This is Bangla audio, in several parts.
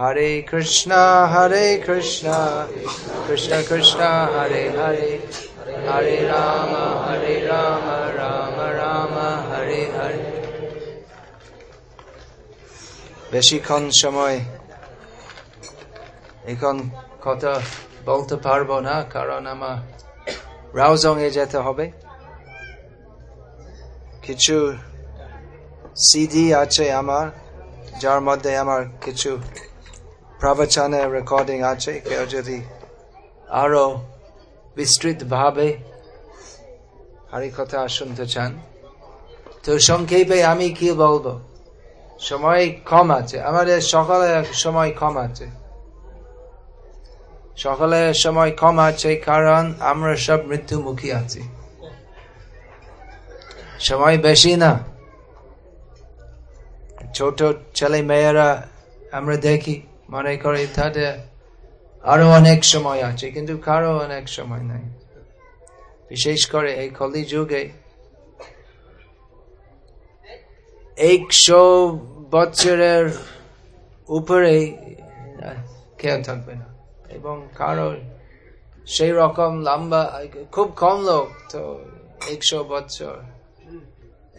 হরে কৃষ্ণ হরে কৃষ্ণ কৃষ্ণ কৃষ্ণ হরে হরে হরে রাম হরে রাম রাম রাম হরে হরে বেশিক্ষণ সময় এখন কথা বলতে পারব না, কারণ আমার রাউজং এ যেতে হবে। কিছু সিডি আছে আমার, যার মধ্যে আমার কিছু প্রবচনের রেকর্ডিং আছে কেউ যদি আরও বিস্তৃত ভাবে হারি কথা শুনতে চান তো সংক্ষেপে আমি কি বলব সময় কম আছে আমাদের সকালে সময় কম আছে সকালে সময় কম আছে কারণ আমরা সব মৃত্যুমুখী আছি সময় বেশি না ছোট ছেলে মেয়েরা আমরা দেখি মনে করি তাদের আরও অনেক সময় আছে, কিন্তু কারও অনেক সময় নাই। বিশেষ করে এই কলি যুগে একশো বছরের উপরে, কেউ থাকবে না। এবং কারও সেই রকম লম্বা, খুব কম লোক, তো একশো বছর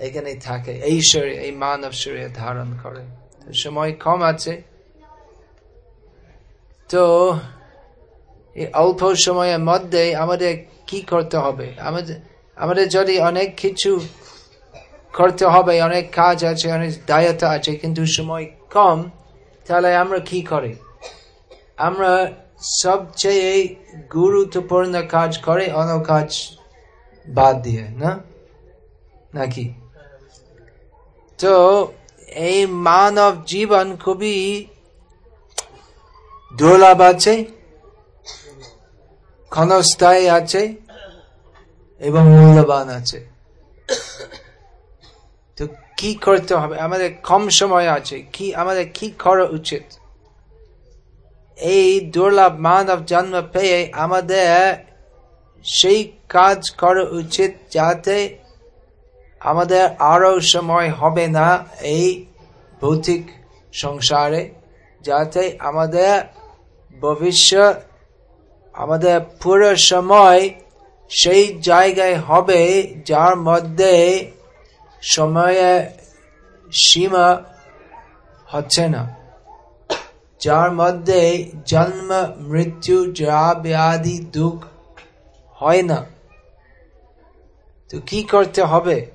এখানে থাকে, এই শরীর, এই মানব শরীর ধারণ করে। সময় কম আছে। তো, এই অল্প সময়ের মধ্যে আমাদের কি করতে হবে? আমাদের আমাদের যদি অনেক কিছু করতে হবে, অনেক কাজ আছে, অনেক দায়িত্ব আছে, কিন্তু সময় কম, তাহলে আমরা কি করি? আমরা সবচেয়ে গুরুত্বপূর্ণ কাজ করে অন্য কাজ বাদ দিয়ে, না? নাকি? তো, এই মানব জীবন খুবই দুর্লভ আছে ক্ষণস্থায়ী আছে এবং মূল্যবান আছে তো কি করতে হবে আমাদের কম সময় আছে কি আমাদের কি করা উচিত এই দুর্লভ মানব জন্ম পেয়ে আমাদের সেই কাজ করা উচিত যাতে আমাদের আরও সময় হবে না এই ভৌতিক সংসারে যাতে আমাদের ভবিষ্যৎ আমাদের পুরো সময় সেই জায়গায় হবে যার মধ্যে সময়ে সীমা হচ্ছে না। যার মধ্যে জন্ম, মৃত্যু যা ব্যাধি দুঃখ হয় না। তো কি করতে হবে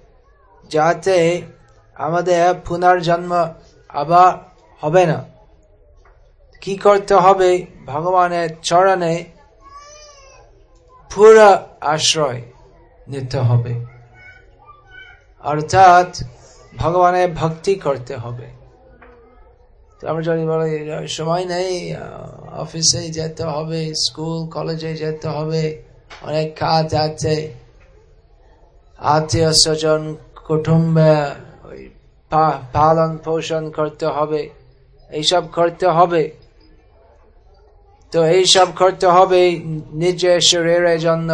যাতে আমাদের পুনর্জন্ম আবার হবে না? কি করতে হবে? ভগবানের চরণে পুরা আশ্রয় নিতে হবে। অর্থাৎ ভগবানের ভক্তি করতে হবে। আমরা যদি বলি, সময় নেই অফিসে যেতে হবে স্কুল কলেজে যেতে হবে, অনেক কাজ আছে। আত্মীয় স্বজন কুটুম্বে পালন পোষণ করতে হবে, এইসব করতে হবে। তো এইসব করতে হবে নিজের শরীরের জন্য,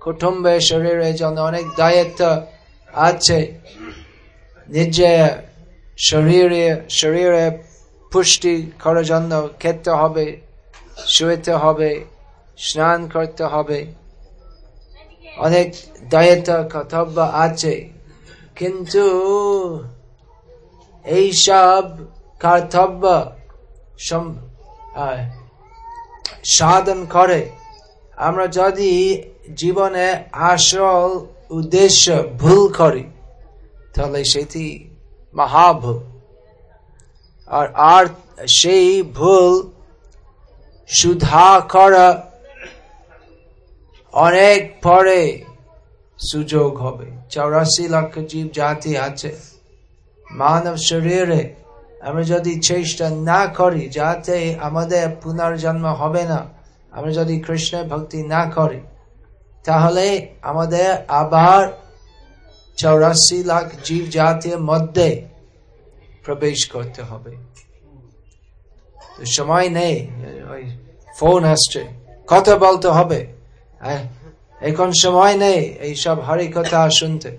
কুটুম্বের শরীরের জন্য অনেক দায়িত্ব আছে। নিজে শরীরে শরীরে পুষ্টি করার জন্য খেতে হবে, শুয়েতে হবে, স্নান করতে হবে। অনেক দায়িত্ব, কর্তব্য আছে। কিন্তু এইসব কর্তব্য সাধন করে। আমরা যদি জীবনে আসল উদ্দেশ্য ভুল করি, তাহলে সেটি মহাভুল। আর আর সেই ভুল সুধা করা অনেক পরে সুযোগ হবে। চৌরাশি লক্ষ জীব জাতি আছে। মানব শরীরে আমরা যদি চেষ্টা না করি, যাতে আমাদের পুনর্জন্ম হবে না আমরা যদি কৃষ্ণের ভক্তি না করি, তাহলে আমাদের আবার চৌরাশি লাখ জীব জাতির মধ্যে প্রবেশ করতে হবে। সময় নেই, ওই ফোন আসছে, কথা বলতে হবে। এখন সময় নেই এইসব হরি কথা শুনতে।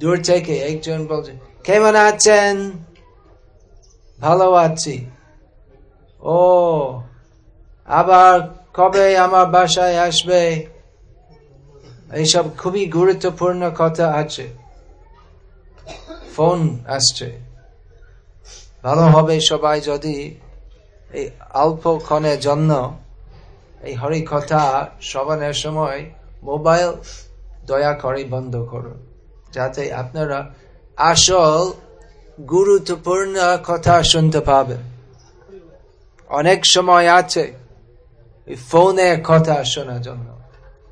দূর থেকে একজন বলছে কেমন আছেন? ভালো আছি। ও, আবার কবে আমার বাসায় আসবে? এইসব খুবই গুরুত্বপূর্ণ কথা আছে। ফোন আসছে। ভালো হবে সবাই যদি এই অল্প ক্ষণের জন্য এই হরি কথা শ্রবণের সময় মোবাইল দয়া করে বন্ধ করুন। যাতে আপনারা আসল গুরুত্বপূর্ণ কথা শুনতে পাবে। অনেক সময় আছে ফোনে কথা শোনার জন্য।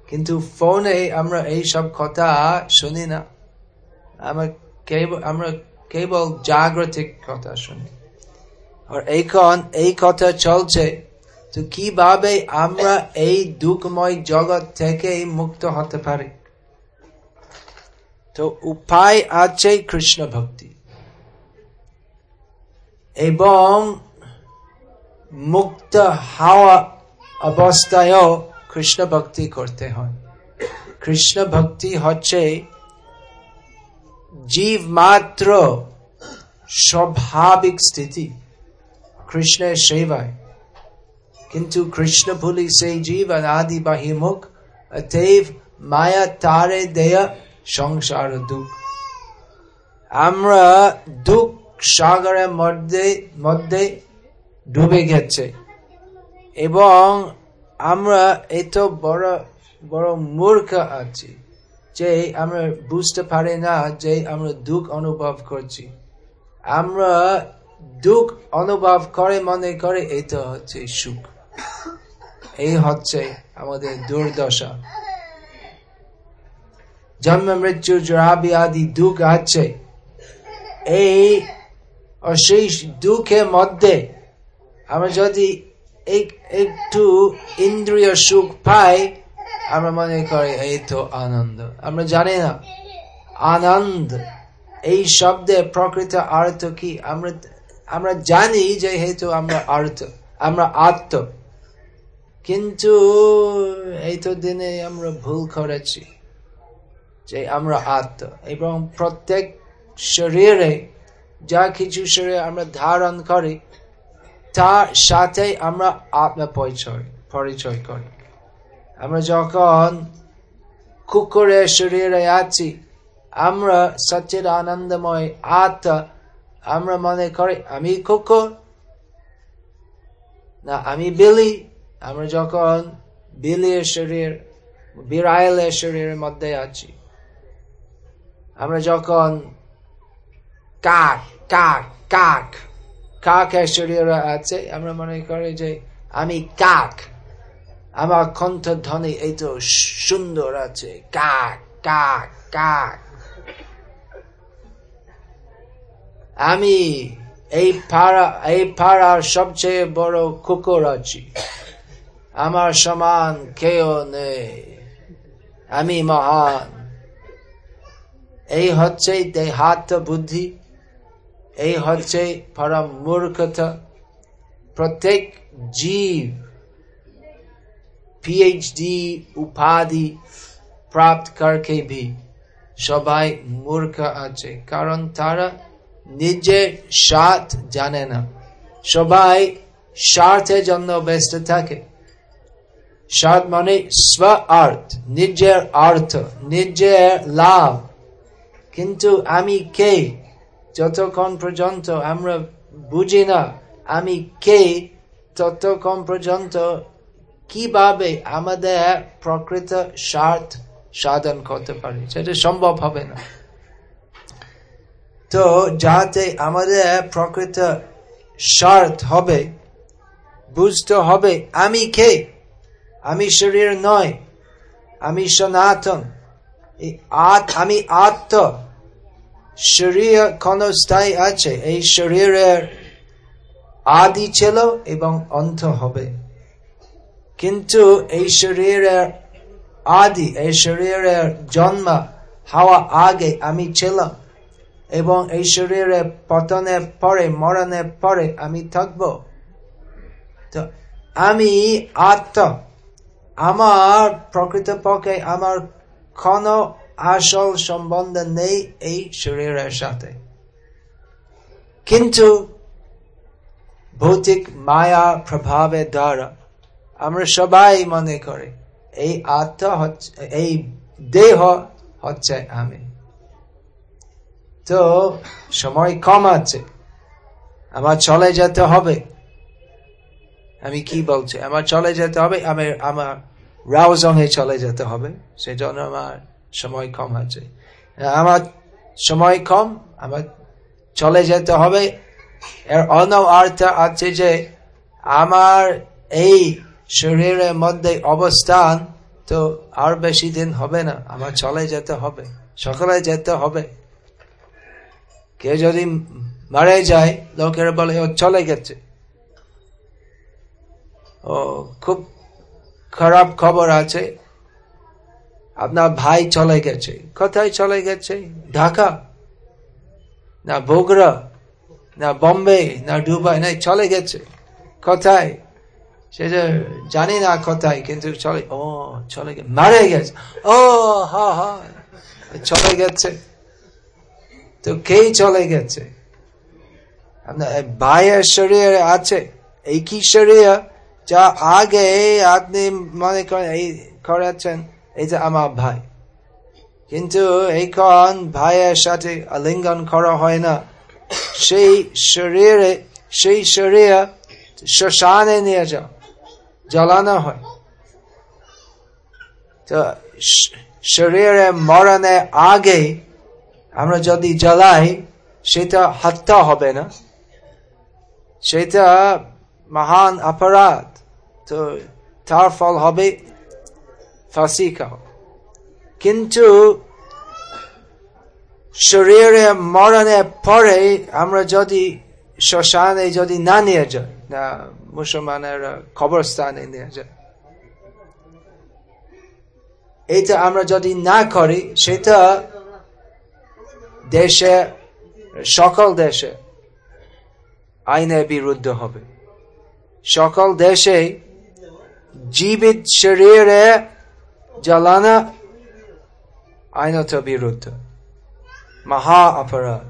কিন্তু ফোনে আমরা এই সব কথা শুনি না। আমরা কেবল আমরা কেবল জাগ্রতিক কথা শুনি। আর এখন এই কথা চলছে, তো কীভাবে আমরা এই দুঃখময় জগৎ থেকে মুক্ত হতে পারি? তো উপায় আছে কৃষ্ণ ভক্তি। এবং মুক্ত হাওয়া অবস্থায়ও কৃষ্ণ ভক্তি করতে হয়। কৃষ্ণ ভক্তি হচ্ছে জীব মাত্র স্বাভাবিক স্থিতি, কৃষ্ণের সেবায়। কিন্তু কৃষ্ণ ভুলি সেই জীব আদি বাহিমুখ, অতএব মায়া, তারে, দেয়া সংসার দুঃখ। আমরা দুঃখ সাগরের মধ্যে মধ্যে ডুবে গেছে। এবং আমরা এত বড় বড় মূর্খ আছি যে আমরা বুঝতে পারি না যে আমরা দুঃখ অনুভব করছি। আমরা দুঃখ অনুভব করে মনে করে এটা হচ্ছে সুখ। এই হচ্ছে আমাদের দুর্দশা। জন্ম মৃত্যু জরাবি আদি দুঃখ আছে এই অশেষ দুঃখের মধ্যে আমরা যদি একটু ইন্দ্রিয় সুখ পাই আমরা মনে করি এই তো আনন্দ আমরা জানি না আনন্দ এই শব্দে প্রকৃত অর্থ কি আমরা আমরা জানি যে হেতু আমরা অর্থ আমরা আত্ম কিন্তু এই তো দিনে আমরা ভুল করেছি যে আমরা আত্ম। এবং প্রত্যেক শরীরে যা কিছু শরীরে আমরা ধারণ করি, তার সাথে আমরা আত্মা পরিচয় পরিচয় করি। আমরা যখন কুকুরের শরীরে আছি, আমরা সচ্চির আনন্দময় আত্মা। আমরা মনে করি, আমি কুকুর না, আমি বিলি। আমরা যখন বিলির শরীর বিড়াইলের শরীরের মধ্যে আছি আমরা যখন কাক কাক কাক কাকের শরীরে আছে, আমরা মনে করি যে আমি কাক। আমার কণ্ঠ ধ্বনি এই তো সুন্দর আছে। কাক কাক কাক। আমি এই পাড়া, এই পাড়ার সবচেয়ে বড় কুকুর আছি। আমার সমান কেউ নেই। আমি মহান। এই হচ্ছে দেহাত বুদ্ধি, এই হচ্ছে পরম মূর্খতা। প্রত্যেক জীব পিএইচডি উপাধি প্রাপ্ত করকে ভি, সবাই মূর্খ আছে, কারণ তারা নিজের স্বার্থ জানে না। সবাই স্বার্থের জন্য ব্যস্ত থাকে। স্বার্থ মানে স্ব অর্থ নিজের অর্থ নিজের লাভ। কিন্তু আমি কে? যতক্ষণ পর্যন্ত আমরা বুঝি না, আমি কে? ততক্ষণ পর্যন্ত কীভাবে আমাদের প্রকৃত স্বার্থ সাধন করতে পারি? সেটা সম্ভব হবে না। তো যাতে আমাদের প্রকৃত স্বার্থ হবে, বুঝতে হবে, আমি কে? আমি শরীর নয়, আমি সনাতন আমি আত্ম। শরীর ক্ষণস্থায়ী আছে এই শরীরের আদি ছিল এবং অন্ত হবে কিন্তু এই শরীরের আদি এই শরীরের জন্ম হওয়া আগে আমি ছিলাম এবং এই শরীরে পতনের পরে মরণের পরে আমি থাকব তো আমি আত্ম আমার প্রকৃত পক্ষে আমার কোন আসল সম্বন্ধ নেই এই শরীরের সাথে কিন্তু ভৌতিক মায়া প্রভাবের দ্বারা আমরা সবাই মনে করে এই আত্মা হচ্ছে এই দেহ হচ্ছে আমি তো সময় কম আছে আমার চলে যেতে হবে আমি কি বলছি আমার চলে যেতে হবে আমি আমার রাউজংয়ে চলে যেতে হবে সেই জন্য আমার সময় কম আছে। আমার সময় কম, আমার চলে যেতে হবে। এর অন্য অর্থ আছে যে আমার এই শরীরের মধ্যে অবস্থান তো আর বেশি দিন হবে না, আমার চলে যেতে হবে, সকালে যেতে হবে। কে যদি মারে যায়, লোকের বলে, ও চলে গেছে। ও খুব খারাপ খবর আছে। আপনার ভাই চলে গেছে। কোথায় চলে গেছে? ঢাকা? না বগুড়া? না বম্বে? না দুবাই? না, চলে গেছে। কোথায়? সেটা জানি না কোথায়, কিন্তু চলে, ও, চলে গেছে। মারে গেছে। ও, হা হা, চলে গেছে। তো কে চলে গেছে? আপনার ভাইয়ের শরীর আছে। এই কি শরীর? যা আগে আপনি মনে করেন, এই করেছেন। এই যে আমার ভাই। কিন্তু এইখন ভাইয়ের সাথে আলিঙ্গন করা হয় না। সেই শরীরে, সেই শরীর শ্মশানে নিয়ে যাও, জ্বালানো হয়। তো শরীরে মরণে আগে আমরা যদি জ্বালাই, সেটা হত্যা হবে না। সেটা মহান অপরাধ। তো তার ফল হবে খাও কিন্তু শরীরে মরণের পরে আমরা যদি শ্মশানে যদি না নিয়ে যাই, না মুসলমানের কবরস্থানে নিয়ে যায় এটা আমরা যদি না করি, সেটা দেশে, সকল দেশে আইনের বিরুদ্ধ হবে। সকল দেশে জীবিত শরীরে জ্বালানা আইনত বিরুদ্ধ মহা অপরাধ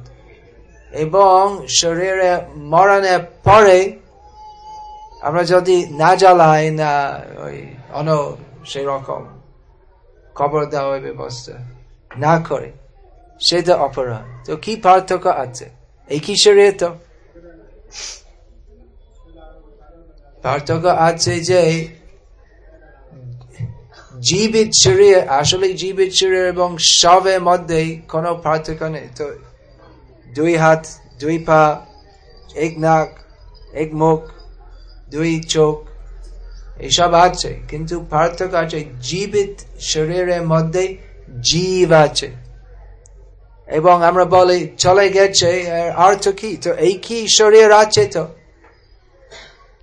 এবং শরীরে মরণের পরে আমরা যদি না জ্বালাই না ওই অন সেরকম খবর দেওয়ার ব্যবস্থা না করে সেটা অপরাধ তো কি পার্থক্য আছে এই কি শরীর তো পার্থক্য আছে যে জীবিত শরীর, আসলে জীবিত শরীর এবং সবের মধ্যে কোনো পার্থক্য নেই। তো দুই হাত, দুই পা, এক নাক, এক মুখ, দুই চোখ, এসব আছে। কিন্তু পার্থক্য আছে জীবিত শরীরের মধ্যে জীব আছে। এবং আমরা বলি চলে গেছে অর্থ কি? তো এই কি শরীর আছে তো?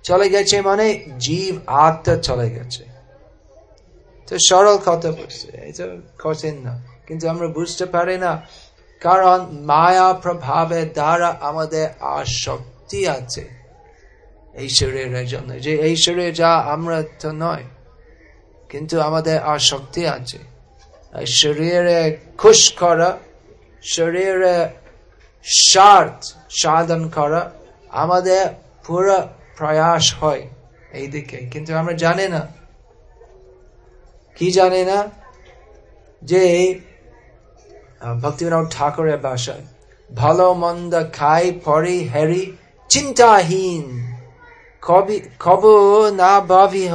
চলে গেছে মানে জীব আত্মা চলে গেছে। তো সরল কথা বুঝছে এটা কঠিন না কিন্তু আমরা বুঝতে পারি না কারণ মায়া প্রভাবে দ্বারা আমাদের আসক্তি আছে এই শরীরের জন্য যে এই শরীর যা আমরা তো নয় কিন্তু আমাদের আসক্তি আছে শরীরে খুশ করা শরীরে স্বার্থ সাধন করা আমাদের পুরো প্রয়াস হয় এই দিকে কিন্তু আমরা জানি না কি জানে না যে ভক্তিবিনোদ ঠাকুরের বাসায় ভালো মন্দ খাই পরি হেরি চিন্তাহীন। কবি, কব না ভাবিহ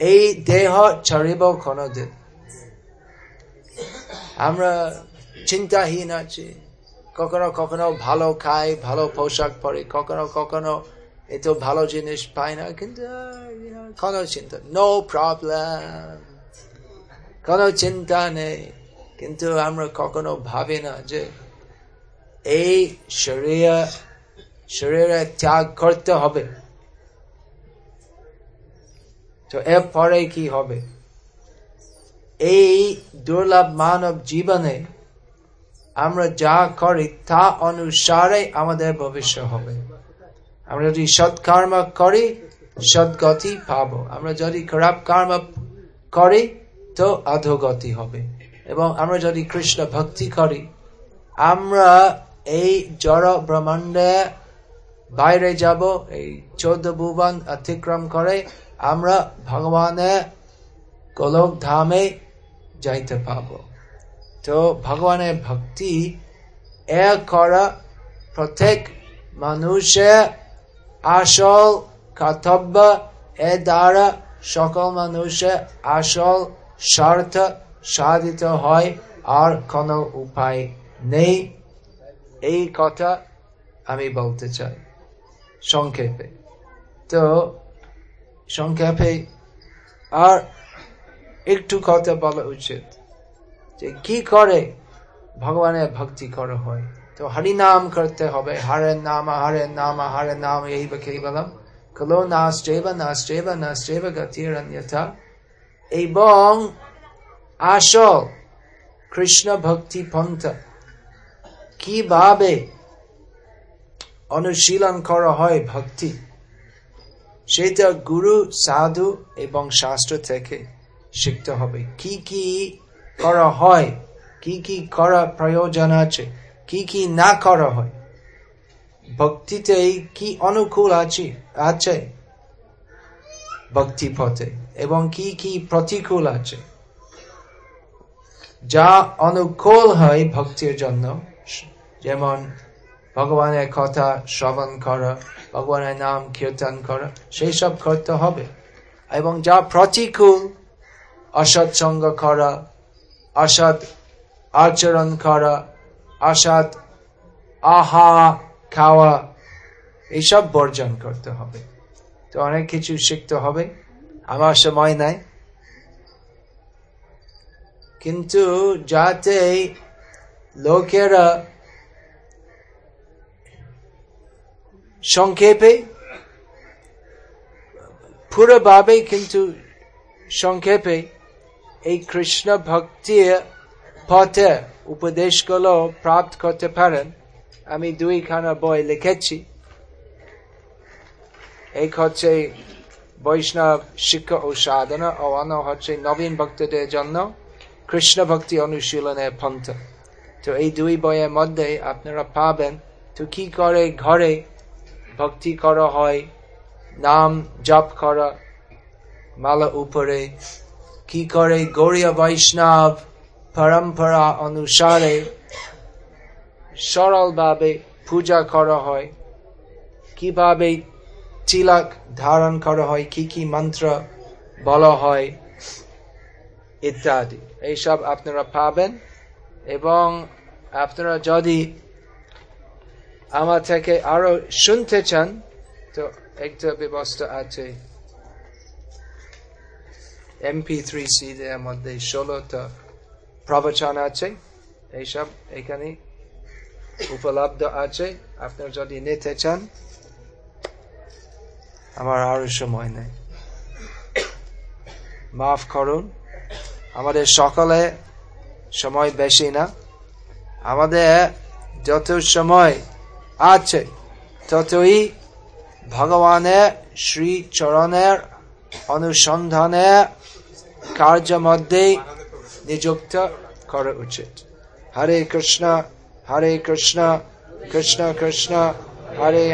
এই দেহ ছাড়িব কোনদিন আমরা চিন্তাহীন আছি। কখনো কখনো ভালো খাই, ভালো পোশাক পরে, কখনো কখনো এত ভালো জিনিস পাই না, কিন্তু কোনো চিন্তা নো প্রবলেম কোনো চিন্তা নেই, কিন্তু আমরা কখনো ভাবি না যে এই শরীর, শরীরে ত্যাগ করতে হবে। তো এরপরে কি হবে? এই দুর্লভ মানব জীবনে আমরা যা করি, তা অনুসারে আমাদের ভবিষ্যৎ হবে। আমরা যদি সৎকর্ম করি সদ্গতি পাব। আমরা যদি খারাপ কর্ম করি তো অধোগতি হবে। এবং আমরা যদি কৃষ্ণ ভক্তি করি, আমরা এই জড় ব্রহ্মাণ্ডে বাইরে যাব, এই চৌদ্দ ভুবন অতিক্রম করে আমরা ভগবানের গোলক ধামে যাইতে পাব। তো ভগবানের ভক্তি এ করা প্রত্যেক মানুষের আসল কর্তব্য, এ দ্বারা সকল মানুষের আসল স্বার্থ সাধিত হয়, আর কোনো উপায় নেই। এই কথা আমি বলতে চাই। সংক্ষেপে। তো, সংক্ষেপে আর একটু কথা বলা উচিত যে কি করে ভগবানের ভক্তি করা হয়। তো হরি নাম করতে হবে হরের নাম হরের নাম হরের নাম, এই কেবলম কলো নাস্টেব নাস্টেব নাস্টেব গতির অন্যথা এবং আসল কৃষ্ণ ভক্তি পন্থ, কীভাবে অনুশীলন করা হয় ভক্তি? সেটা গুরু, সাধু এবং শাস্ত্র থেকে শিখতে হবে। কি কি করা হয়? কি কি করা প্রয়োজন আছে? কি কি না করা হয়? ভক্তিতে কি অনুকূল আছে? আছে? ভক্তি পথে। এবং কি কি প্রতিকূল আছে? যা অনুকূল হয় ভক্তির জন্য। যেমন ভগবানের কথা শ্রবণ করা, ভগবানের নাম কীর্তন করা, সেই সব করতে হবে। এবং যা প্রতিকূল অসৎসঙ্গ করা, অসৎ আচরণ করা, অসৎ আহা খাওয়া, এইসব বর্জন করতে হবে। তো অনেক কিছু শিখতে হবে। আমার সময় নাই। কিন্তু যাতে লোকেরা সংক্ষেপে, পুরোভাবে কিন্তু সংক্ষেপে এই কৃষ্ণ ভক্তির পথে উপদেশগুলো প্রাপ্ত করতে পারেন। আমি দুইখানা বই লিখেছি। এক হচ্ছে বৈষ্ণব শিক্ষা ও সাধনা ও অন্য হচ্ছে নবীন ভক্তদের জন্য কৃষ্ণ ভক্তি অনুশীলনের পন্থ তো এই দুই বইয়ের মধ্যে আপনারা পাবেন তো কি করে ঘরে ভক্তি করা হয় নাম জপ করা মালা উপরে কি করে গৌরীয় বৈষ্ণব পরম্পরা অনুসারে সরলভাবে পূজা করা হয় কীভাবে তিলক ধারণ করা হয়, কি কি মন্ত্র বলা হয়, ইত্যাদি। এইসব আপনারা পাবেন। এবং আপনারা যদি আমার থেকে আরও শুনতে চান, তো একটা ব্যবস্থা আছে। এমপি থ্রি সি এর মধ্যে ষোলোটা প্রবচন আছে। এইসব এখানে উপলব্ধ আছে। আপনারা যদি নিতে চান আমার আরও সময় নেই। মাফ করুন, আমাদের সকালে সময় বেশি না। আমাদের যত সময় আছে, ততই ভগবানের শ্রী চরণের অনুসন্ধানের কার্য মধ্যে নিযুক্ত করা উচিত। হরে কৃষ্ণ হরে কৃষ্ণ কৃষ্ণ কৃষ্ণ, হরে